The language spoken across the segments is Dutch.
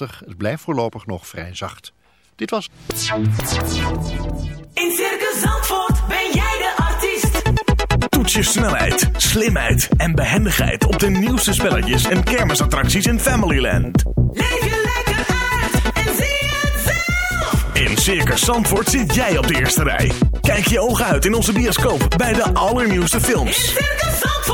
regenachtig. Het blijft voorlopig nog vrij zacht. Dit was... In Circus Zandvoort ben jij de artiest. Toets je snelheid, slimheid en behendigheid op de nieuwste spelletjes en kermisattracties in Familyland. Leef je lekker uit en zie het zelf. In Circus Zandvoort zit jij op de eerste rij. Kijk je ogen uit in onze bioscoop bij de allernieuwste In films. Circus Zandvoort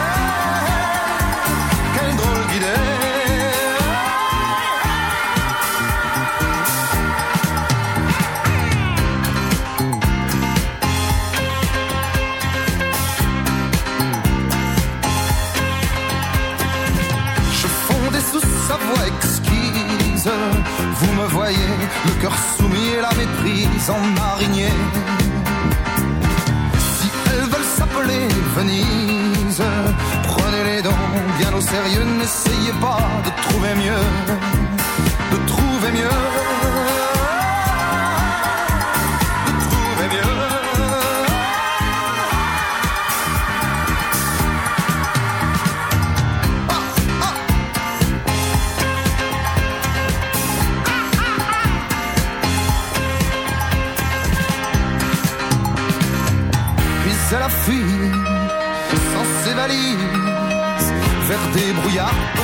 Vous me voyez, le cœur soumis et la méprise en marinier. Si elles veulent s'appeler Venise, prenez-les donc bien au sérieux. N'essayez pas de trouver mieux, de trouver mieux.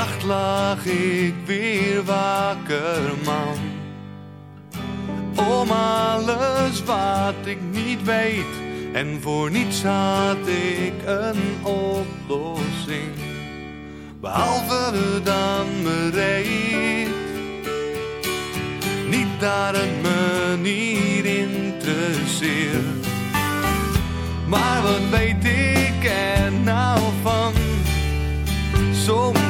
nacht lag ik weer wakker, man. Om alles wat ik niet weet en voor niets had ik een oplossing. Behalve dan bereid, niet daar een manier zeer. Maar wat weet ik er nou van? Soms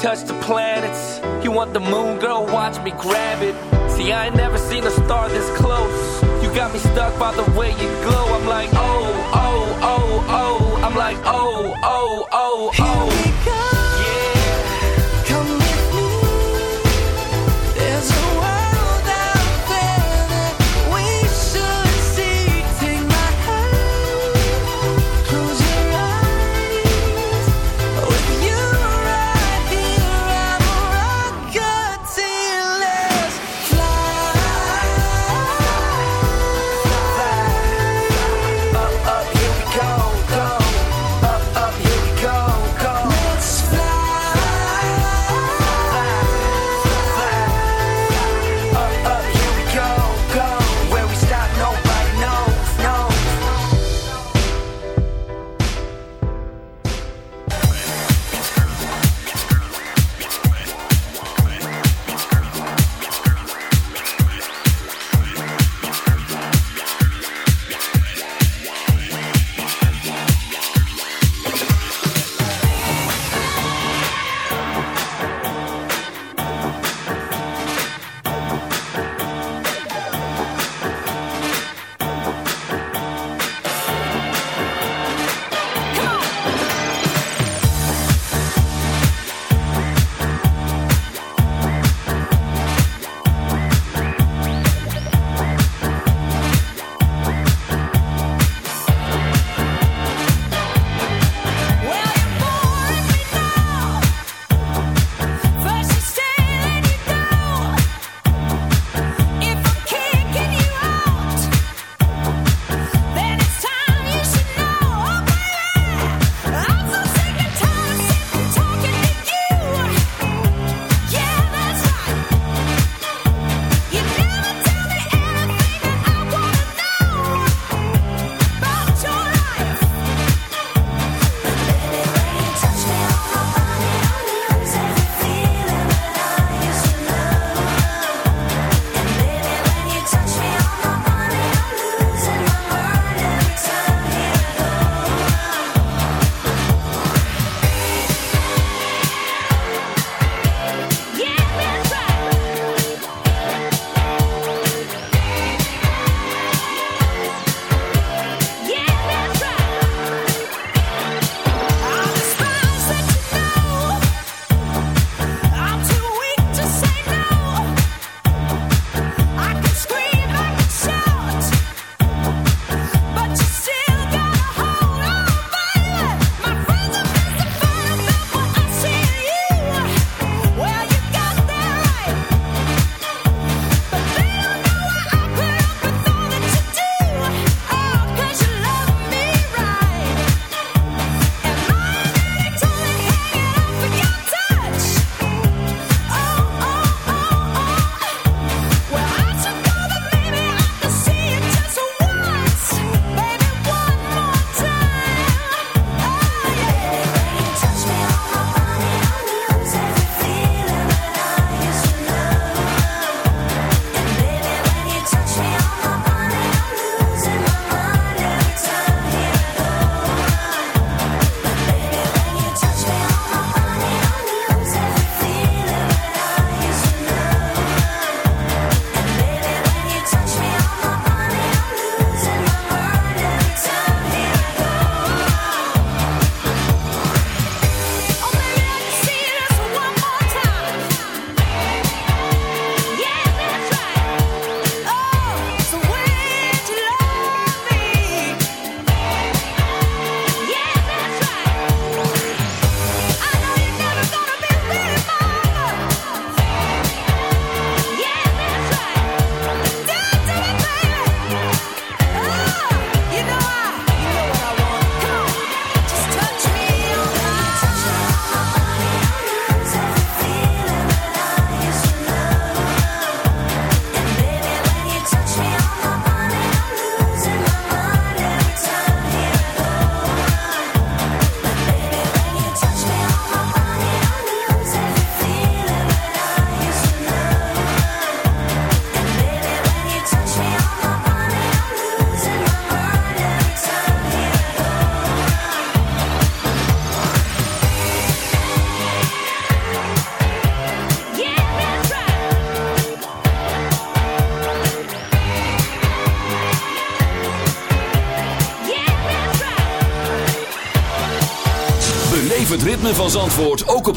Touch the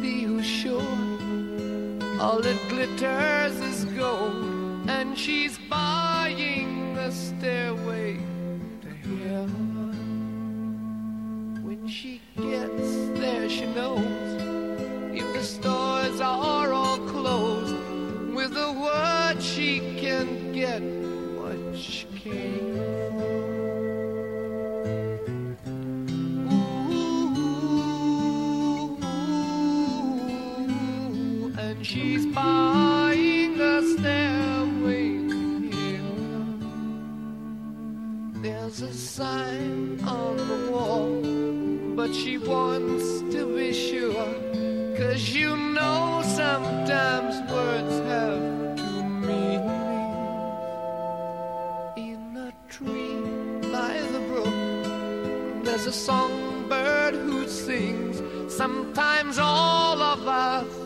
be you sure? All it glitters is gold, and she's buying the stairway to heaven. When she gets there, she knows. sign on the wall, but she wants to be sure. Cause you know sometimes words have two meanings. In a tree by the brook, there's a songbird who sings. Sometimes all of us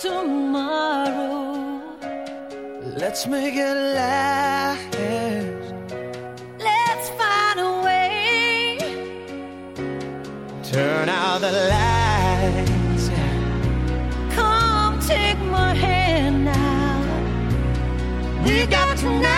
Tomorrow? Let's make it last. Let's find a way. Turn out the lights. Come take my hand now. We got tonight,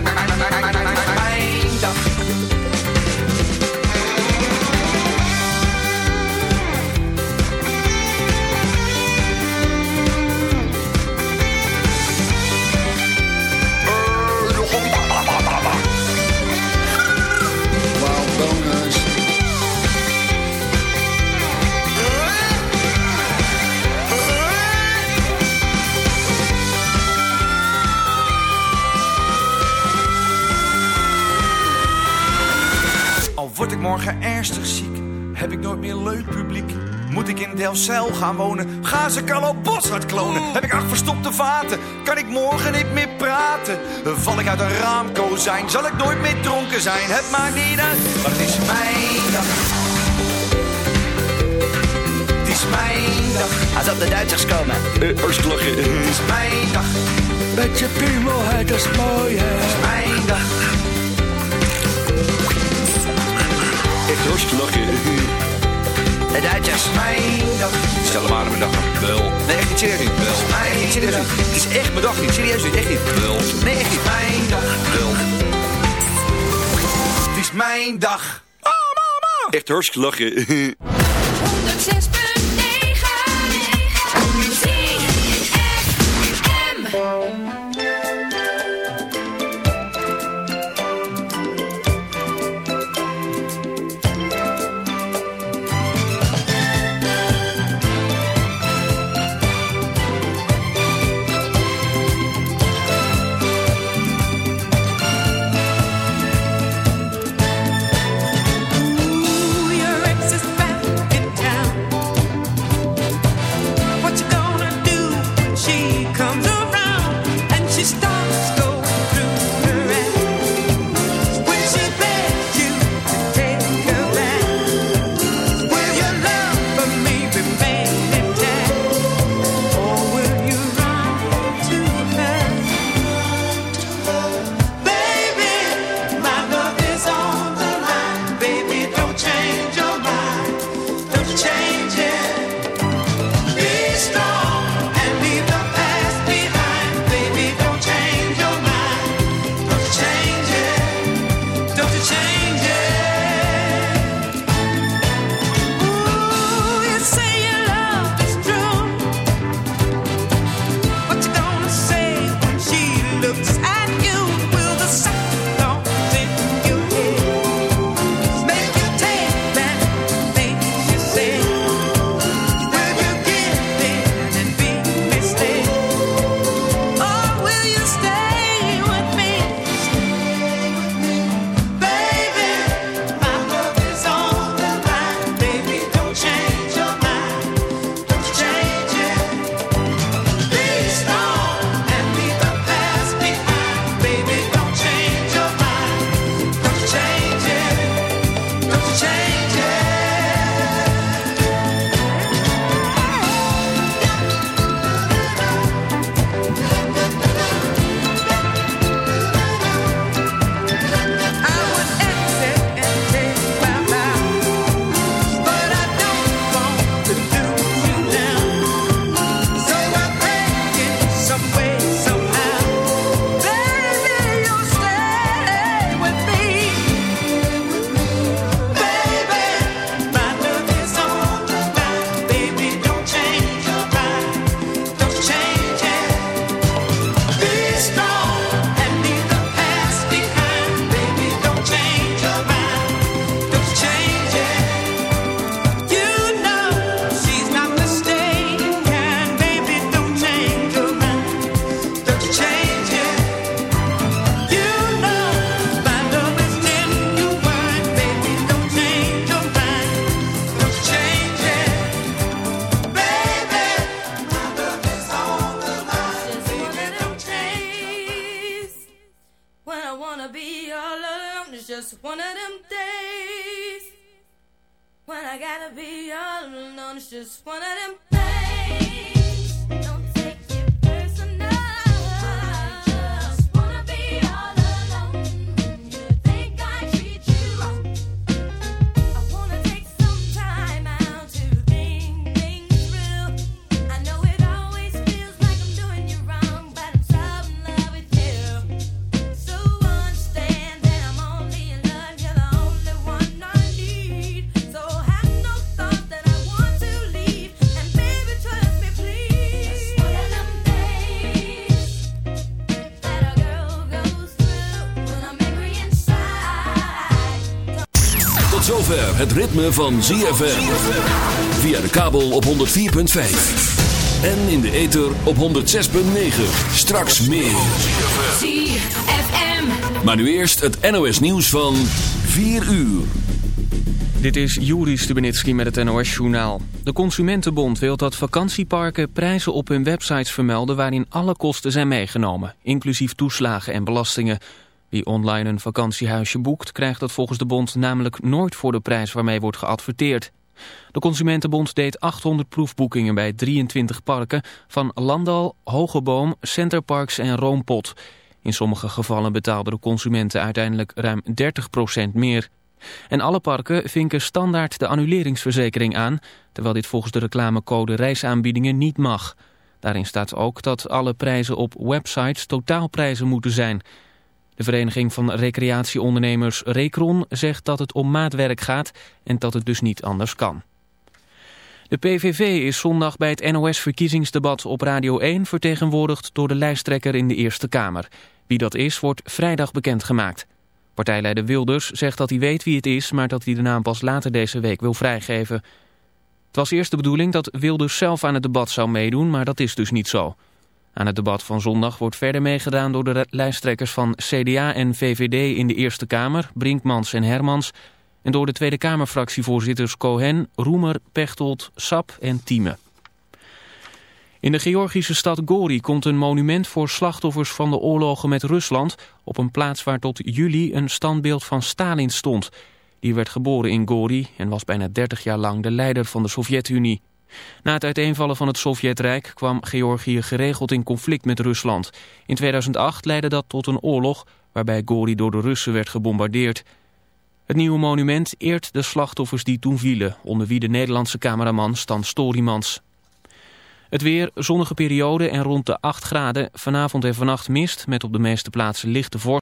Delfzijl gaan wonen? Gaan ze Carlo Boshart klonen? Heb ik acht verstopte vaten? Kan ik morgen niet meer praten? Val ik uit een raamkozijn? Zal ik nooit meer dronken zijn? Het maakt niet uit, maar het is mijn dag. Het is mijn dag. Als op de Duitsers komen. Uh, Oostlachen. Het is mijn dag. Met je piemelheid, dat is mooi, hè. Het is mijn dag. Echt Oostlachen. De Duitsers. Mijn dag. Stel hem aan mijn dag. Wel. Nee, echt niet serieus niet. Wel. Nee, niet serieus niet. Het is echt mijn dag niet. Serieus niet. Echt niet. Wel. Nee, echt niet. Mijn dag. Wel. Het is mijn dag. Oh, mama. Echt hartstikke lachen. 106.9 het ritme van ZFM. Via de kabel op 104.5. En in de ether op 106.9. Straks meer. ZFM. Maar nu eerst het NOS nieuws van 4 uur. Dit is Juri Stubenitski met het NOS-journaal. De Consumentenbond wil dat vakantieparken prijzen op hun websites vermelden... waarin alle kosten zijn meegenomen, inclusief toeslagen en belastingen. Wie online een vakantiehuisje boekt, krijgt dat volgens de bond namelijk nooit voor de prijs waarmee wordt geadverteerd. De Consumentenbond deed 800 proefboekingen bij 23 parken... van Landal, Hogeboom, Centerparks en Roompot. In sommige gevallen betaalden de consumenten uiteindelijk ruim 30% meer... En alle parken vinken standaard de annuleringsverzekering aan... terwijl dit volgens de reclamecode reisaanbiedingen niet mag. Daarin staat ook dat alle prijzen op websites totaalprijzen moeten zijn. De Vereniging van Recreatieondernemers Recron zegt dat het om maatwerk gaat... en dat het dus niet anders kan. De PVV is zondag bij het NOS-verkiezingsdebat op Radio 1... vertegenwoordigd door de lijsttrekker in de Eerste Kamer. Wie dat is, wordt vrijdag bekendgemaakt. Partijleider Wilders zegt dat hij weet wie het is, maar dat hij de naam pas later deze week wil vrijgeven. Het was eerst de bedoeling dat Wilders zelf aan het debat zou meedoen, maar dat is dus niet zo. Aan het debat van zondag wordt verder meegedaan door de lijsttrekkers van CDA en VVD in de Eerste Kamer, Brinkmans en Hermans, en door de Tweede Kamerfractievoorzitters Cohen, Roemer, Pechtold, Sap en Thieme. In de Georgische stad Gori komt een monument voor slachtoffers van de oorlogen met Rusland... op een plaats waar tot juli een standbeeld van Stalin stond. Die werd geboren in Gori en was bijna 30 jaar lang de leider van de Sovjet-Unie. Na het uiteenvallen van het Sovjetrijk kwam Georgië geregeld in conflict met Rusland. In 2008 leidde dat tot een oorlog waarbij Gori door de Russen werd gebombardeerd. Het nieuwe monument eert de slachtoffers die toen vielen... onder wie de Nederlandse cameraman Stan Storimans. Het weer, zonnige periode en rond de 8 graden. Vanavond en vannacht mist met op de meeste plaatsen lichte vorst.